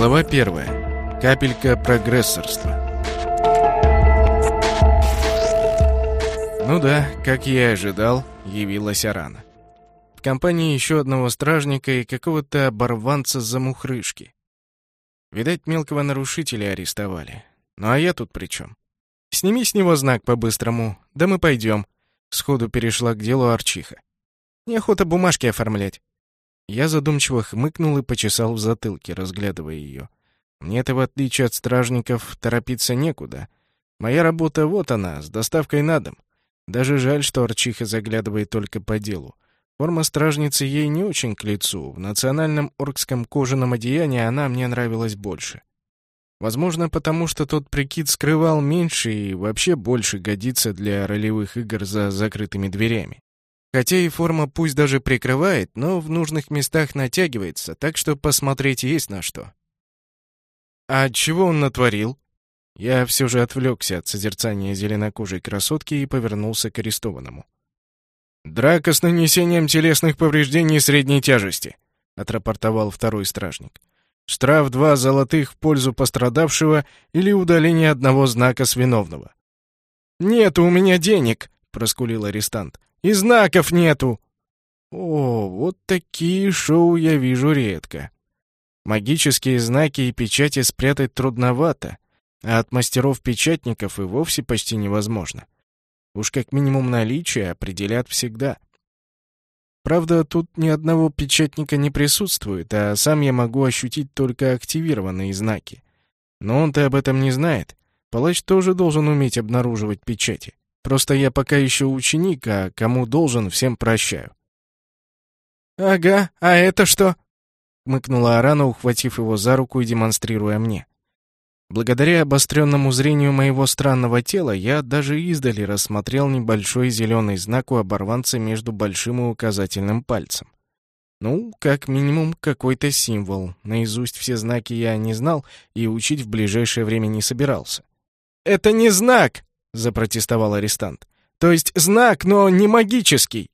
Глава первая. Капелька прогрессорства. Ну да, как я и ожидал, явилась Арана. В компании еще одного стражника и какого-то оборванца за мухрышки. Видать, мелкого нарушителя арестовали. Ну а я тут при чем? Сними с него знак по-быстрому, да мы пойдем. Сходу перешла к делу Арчиха. Неохота бумажки оформлять. Я задумчиво хмыкнул и почесал в затылке, разглядывая ее. Мне-то, в отличие от стражников, торопиться некуда. Моя работа вот она, с доставкой на дом. Даже жаль, что Арчиха заглядывает только по делу. Форма стражницы ей не очень к лицу. В национальном оркском кожаном одеянии она мне нравилась больше. Возможно, потому что тот прикид скрывал меньше и вообще больше годится для ролевых игр за закрытыми дверями. Хотя и форма пусть даже прикрывает, но в нужных местах натягивается, так что посмотреть есть на что. А чего он натворил? Я все же отвлекся от созерцания зеленокожей красотки и повернулся к арестованному. «Драка с нанесением телесных повреждений средней тяжести», — отрапортовал второй стражник. «Штраф два золотых в пользу пострадавшего или удаление одного знака с виновного». «Нет у меня денег», — проскулил арестант. И знаков нету!» О, вот такие шоу я вижу редко. Магические знаки и печати спрятать трудновато, а от мастеров-печатников и вовсе почти невозможно. Уж как минимум наличие определят всегда. Правда, тут ни одного печатника не присутствует, а сам я могу ощутить только активированные знаки. Но он-то об этом не знает. Палач тоже должен уметь обнаруживать печати. Просто я пока еще ученик, а кому должен, всем прощаю». «Ага, а это что?» — мыкнула Арана, ухватив его за руку и демонстрируя мне. Благодаря обостренному зрению моего странного тела, я даже издали рассмотрел небольшой зеленый знак у оборванца между большим и указательным пальцем. Ну, как минимум, какой-то символ. Наизусть все знаки я не знал и учить в ближайшее время не собирался. «Это не знак!» — запротестовал арестант. «То есть знак, но не магический!»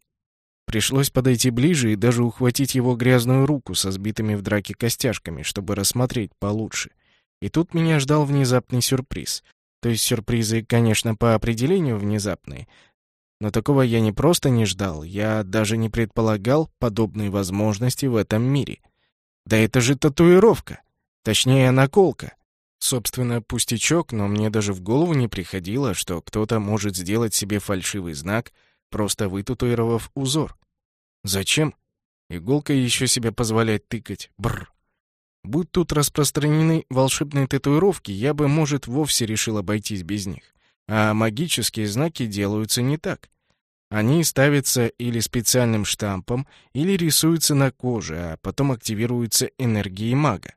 Пришлось подойти ближе и даже ухватить его грязную руку со сбитыми в драке костяшками, чтобы рассмотреть получше. И тут меня ждал внезапный сюрприз. То есть сюрпризы, конечно, по определению внезапные. Но такого я не просто не ждал, я даже не предполагал подобной возможности в этом мире. Да это же татуировка! Точнее, наколка. Собственно, пустячок, но мне даже в голову не приходило, что кто-то может сделать себе фальшивый знак, просто вытатуировав узор. Зачем? Иголкой еще себе позволять тыкать. Бррр. Будь тут распространены волшебные татуировки, я бы, может, вовсе решил обойтись без них. А магические знаки делаются не так. Они ставятся или специальным штампом, или рисуются на коже, а потом активируются энергией мага.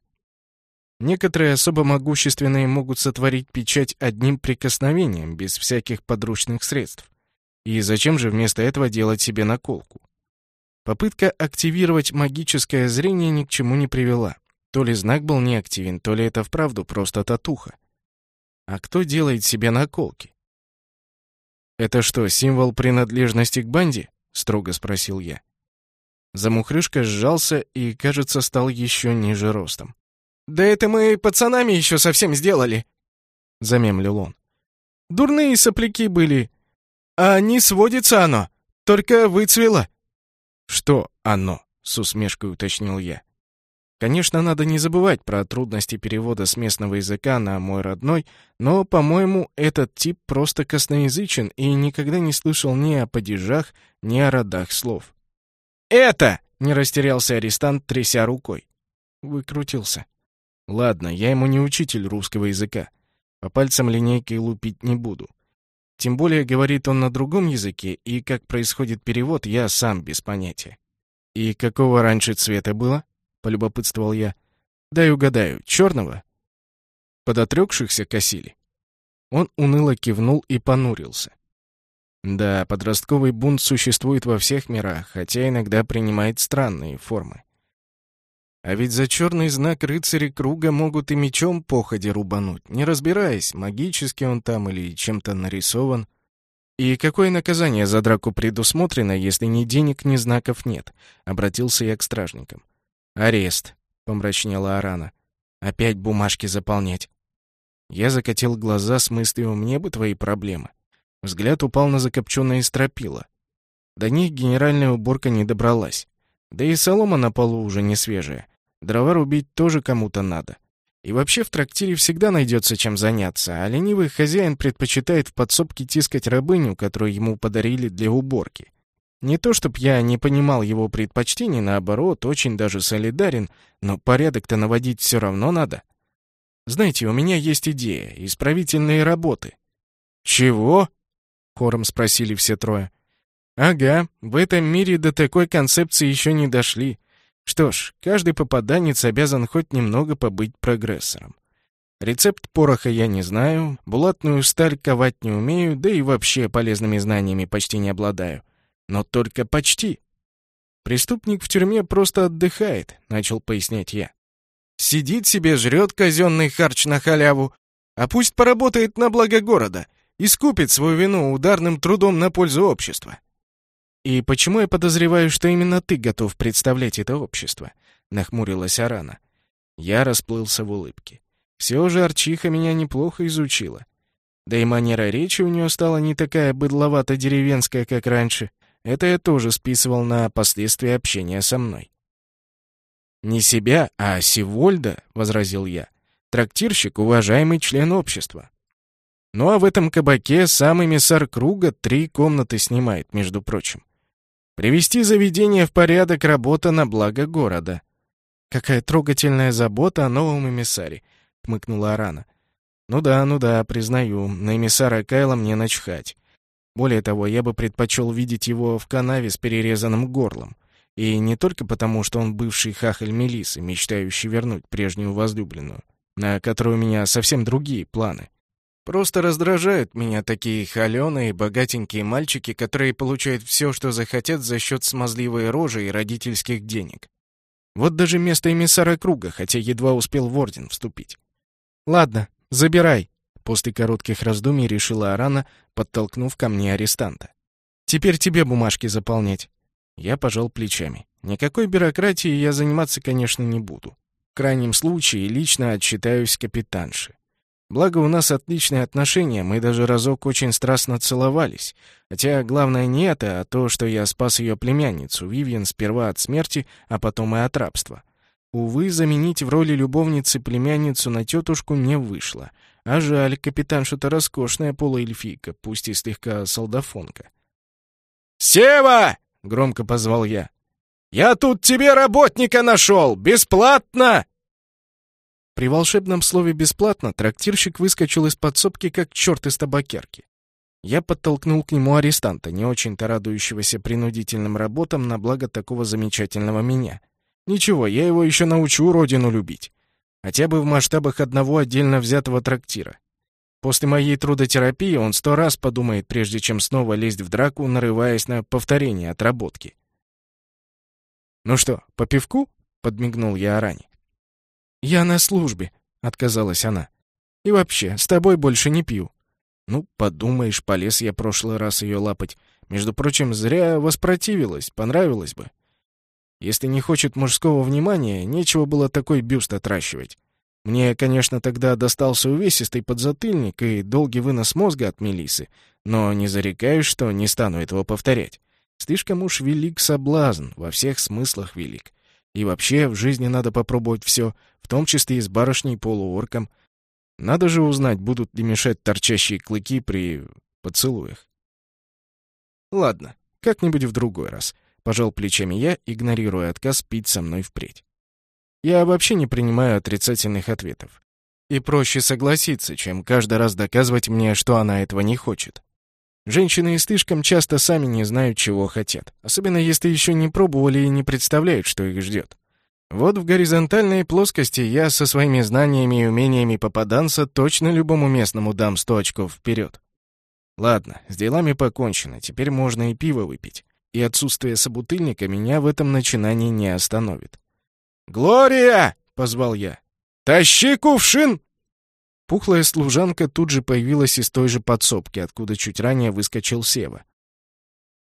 Некоторые особо могущественные могут сотворить печать одним прикосновением, без всяких подручных средств. И зачем же вместо этого делать себе наколку? Попытка активировать магическое зрение ни к чему не привела. То ли знак был неактивен, то ли это вправду просто татуха. А кто делает себе наколки? «Это что, символ принадлежности к банде?» — строго спросил я. Замухрышка сжался и, кажется, стал еще ниже ростом. «Да это мы пацанами еще совсем сделали», — замемлил он. «Дурные сопляки были. А не сводится оно, только выцвело». «Что оно?» — с усмешкой уточнил я. Конечно, надо не забывать про трудности перевода с местного языка на мой родной, но, по-моему, этот тип просто косноязычен и никогда не слышал ни о падежах, ни о родах слов. «Это!» — не растерялся арестант, тряся рукой. Выкрутился. Ладно, я ему не учитель русского языка. По пальцам линейкой лупить не буду. Тем более говорит он на другом языке, и как происходит перевод, я сам без понятия. «И какого раньше цвета было?» — полюбопытствовал я. «Дай угадаю, черного?» «Подотрекшихся косили?» Он уныло кивнул и понурился. Да, подростковый бунт существует во всех мирах, хотя иногда принимает странные формы. А ведь за черный знак рыцари круга могут и мечом походе рубануть, не разбираясь, магически он там или чем-то нарисован. «И какое наказание за драку предусмотрено, если ни денег, ни знаков нет?» — обратился я к стражникам. «Арест», — помрачнела Арана. Опять бумажки заполнять. Я закатил глаза с мыслью «мне бы твои проблемы». Взгляд упал на закопченные стропила. До них генеральная уборка не добралась. Да и солома на полу уже не свежая. Дрова рубить тоже кому-то надо. И вообще в трактире всегда найдется чем заняться, а ленивый хозяин предпочитает в подсобке тискать рабыню, которую ему подарили для уборки. Не то чтоб я не понимал его предпочтений, наоборот, очень даже солидарен, но порядок-то наводить все равно надо. Знаете, у меня есть идея, исправительные работы. «Чего?» — хором спросили все трое. «Ага, в этом мире до такой концепции еще не дошли. Что ж, каждый попаданец обязан хоть немного побыть прогрессором. Рецепт пороха я не знаю, булатную сталь ковать не умею, да и вообще полезными знаниями почти не обладаю. Но только почти. Преступник в тюрьме просто отдыхает, начал пояснять я. Сидит себе, жрет казенный харч на халяву, а пусть поработает на благо города и скупит свою вину ударным трудом на пользу общества. «И почему я подозреваю, что именно ты готов представлять это общество?» — нахмурилась Арана. Я расплылся в улыбке. Все же Арчиха меня неплохо изучила. Да и манера речи у нее стала не такая быдловато-деревенская, как раньше. Это я тоже списывал на последствия общения со мной. «Не себя, а Сивольда», — возразил я. «Трактирщик — уважаемый член общества». Ну а в этом кабаке самый миссар круга три комнаты снимает, между прочим. Привести заведение в порядок — работа на благо города. Какая трогательная забота о новом эмиссаре, — хмыкнула Арана. Ну да, ну да, признаю, на эмиссара Кайла мне начхать. Более того, я бы предпочел видеть его в канаве с перерезанным горлом. И не только потому, что он бывший хахаль Мелисы, мечтающий вернуть прежнюю возлюбленную, на которую у меня совсем другие планы. Просто раздражают меня такие холеные, богатенькие мальчики, которые получают все, что захотят за счет смазливой рожи и родительских денег. Вот даже место эмиссара круга, хотя едва успел в орден вступить. «Ладно, забирай», — после коротких раздумий решила Арана, подтолкнув ко мне арестанта. «Теперь тебе бумажки заполнять». Я пожал плечами. Никакой бюрократии я заниматься, конечно, не буду. В крайнем случае лично отчитаюсь капитанше. Благо, у нас отличные отношения, мы даже разок очень страстно целовались. Хотя главное не это, а то, что я спас ее племянницу, Вивьен, сперва от смерти, а потом и от рабства. Увы, заменить в роли любовницы племянницу на тетушку не вышло. А жаль, капитанша-то роскошная полуэльфийка, пусть и слегка солдафонка. «Сева!» — громко позвал я. «Я тут тебе работника нашел! Бесплатно!» При волшебном слове «бесплатно» трактирщик выскочил из подсобки, как черт из табакерки. Я подтолкнул к нему арестанта, не очень-то радующегося принудительным работам на благо такого замечательного меня. Ничего, я его еще научу родину любить. Хотя бы в масштабах одного отдельно взятого трактира. После моей трудотерапии он сто раз подумает, прежде чем снова лезть в драку, нарываясь на повторение отработки. «Ну что, по пивку?» — подмигнул я Аране. «Я на службе», — отказалась она. «И вообще, с тобой больше не пью». Ну, подумаешь, полез я прошлый раз ее лапать. Между прочим, зря воспротивилась, понравилось бы. Если не хочет мужского внимания, нечего было такой бюст отращивать. Мне, конечно, тогда достался увесистый подзатыльник и долгий вынос мозга от Мелисы, но не зарекаюсь, что не стану этого повторять. Слишком уж велик соблазн, во всех смыслах велик. И вообще, в жизни надо попробовать все, том числе и с барышней полуорком. Надо же узнать, будут ли мешать торчащие клыки при поцелуях. Ладно, как-нибудь в другой раз. Пожал плечами я, игнорируя отказ пить со мной впредь. Я вообще не принимаю отрицательных ответов. И проще согласиться, чем каждый раз доказывать мне, что она этого не хочет. Женщины слишком часто сами не знают, чего хотят, особенно если еще не пробовали и не представляют, что их ждет. Вот в горизонтальной плоскости я со своими знаниями и умениями попаданца точно любому местному дам сто очков вперед. Ладно, с делами покончено, теперь можно и пиво выпить. И отсутствие собутыльника меня в этом начинании не остановит. «Глория!» — позвал я. «Тащи кувшин!» Пухлая служанка тут же появилась из той же подсобки, откуда чуть ранее выскочил Сева.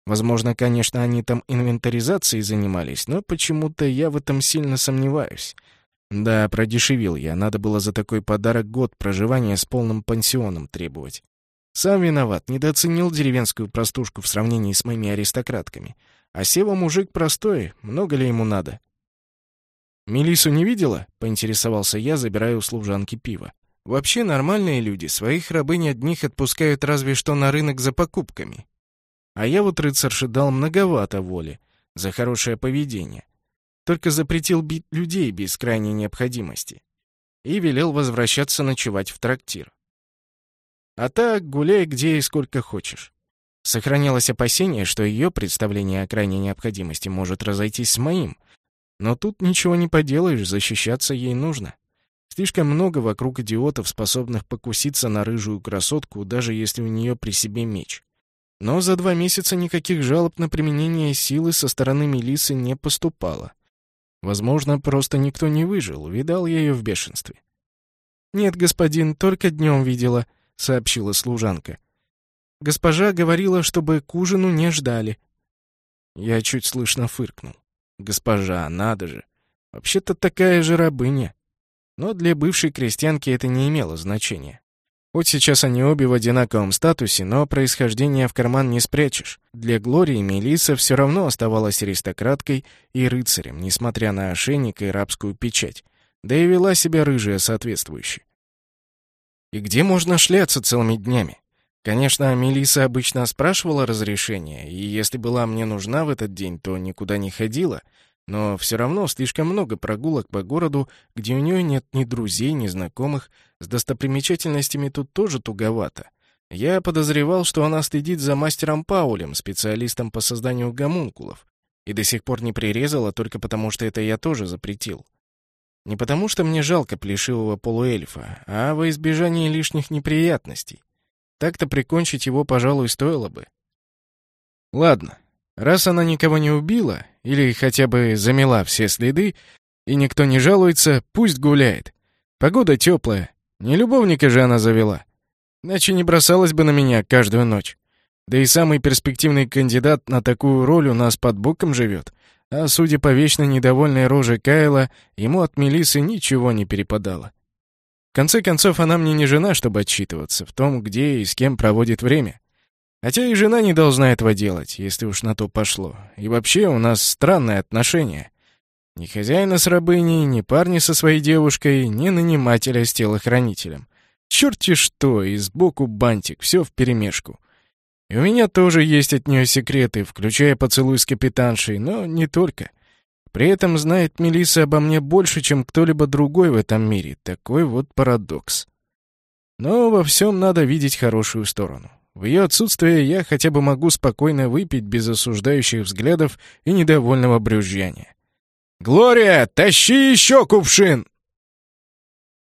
Возможно, конечно, они там инвентаризацией занимались, но почему-то я в этом сильно сомневаюсь. Да, продешевил я. Надо было за такой подарок год проживания с полным пансионом требовать. Сам виноват, недооценил деревенскую простушку в сравнении с моими аристократками. А Сева мужик простой, много ли ему надо? «Мелису не видела?» — поинтересовался я, забирая у служанки пиво. «Вообще нормальные люди своих рабынь одних отпускают разве что на рынок за покупками. А я вот рыцарше дал многовато воли за хорошее поведение. Только запретил бить людей без крайней необходимости. И велел возвращаться ночевать в трактир. А так гуляй где и сколько хочешь. Сохранялось опасение, что ее представление о крайней необходимости может разойтись с моим. Но тут ничего не поделаешь, защищаться ей нужно. Слишком много вокруг идиотов, способных покуситься на рыжую красотку, даже если у нее при себе меч. Но за два месяца никаких жалоб на применение силы со стороны Мелисы не поступало. Возможно, просто никто не выжил, видал я ее в бешенстве. «Нет, господин, только днем видела», — сообщила служанка. «Госпожа говорила, чтобы к ужину не ждали». Я чуть слышно фыркнул. «Госпожа, надо же! Вообще-то такая же рабыня». Но для бывшей крестьянки это не имело значения. Хоть сейчас они обе в одинаковом статусе, но происхождение в карман не спрячешь. Для Глории Мелисса все равно оставалась аристократкой и рыцарем, несмотря на ошейник и рабскую печать. Да и вела себя рыжая соответствующе. И где можно шляться целыми днями? Конечно, Мелисса обычно спрашивала разрешения, и если была мне нужна в этот день, то никуда не ходила — но все равно слишком много прогулок по городу, где у нее нет ни друзей, ни знакомых. С достопримечательностями тут тоже туговато. Я подозревал, что она следит за мастером Паулем, специалистом по созданию гомункулов, и до сих пор не прирезала только потому, что это я тоже запретил. Не потому, что мне жалко плешивого полуэльфа, а во избежание лишних неприятностей. Так-то прикончить его, пожалуй, стоило бы. Ладно, Раз она никого не убила, или хотя бы замела все следы, и никто не жалуется, пусть гуляет. Погода теплая, не любовника же она завела. Иначе не бросалась бы на меня каждую ночь. Да и самый перспективный кандидат на такую роль у нас под боком живет. А судя по вечно недовольной роже Кайла, ему от Мелисы ничего не перепадало. В конце концов, она мне не жена, чтобы отчитываться в том, где и с кем проводит время. Хотя и жена не должна этого делать, если уж на то пошло. И вообще у нас странные отношения. Ни хозяина с рабыней, ни парня со своей девушкой, ни нанимателя с телохранителем. Черти что, и сбоку бантик, все вперемешку. И у меня тоже есть от нее секреты, включая поцелуй с капитаншей, но не только. При этом знает Мелисса обо мне больше, чем кто-либо другой в этом мире. Такой вот парадокс. Но во всем надо видеть хорошую сторону. В ее отсутствие я хотя бы могу спокойно выпить без осуждающих взглядов и недовольного брюзжания. «Глория, тащи еще кувшин!»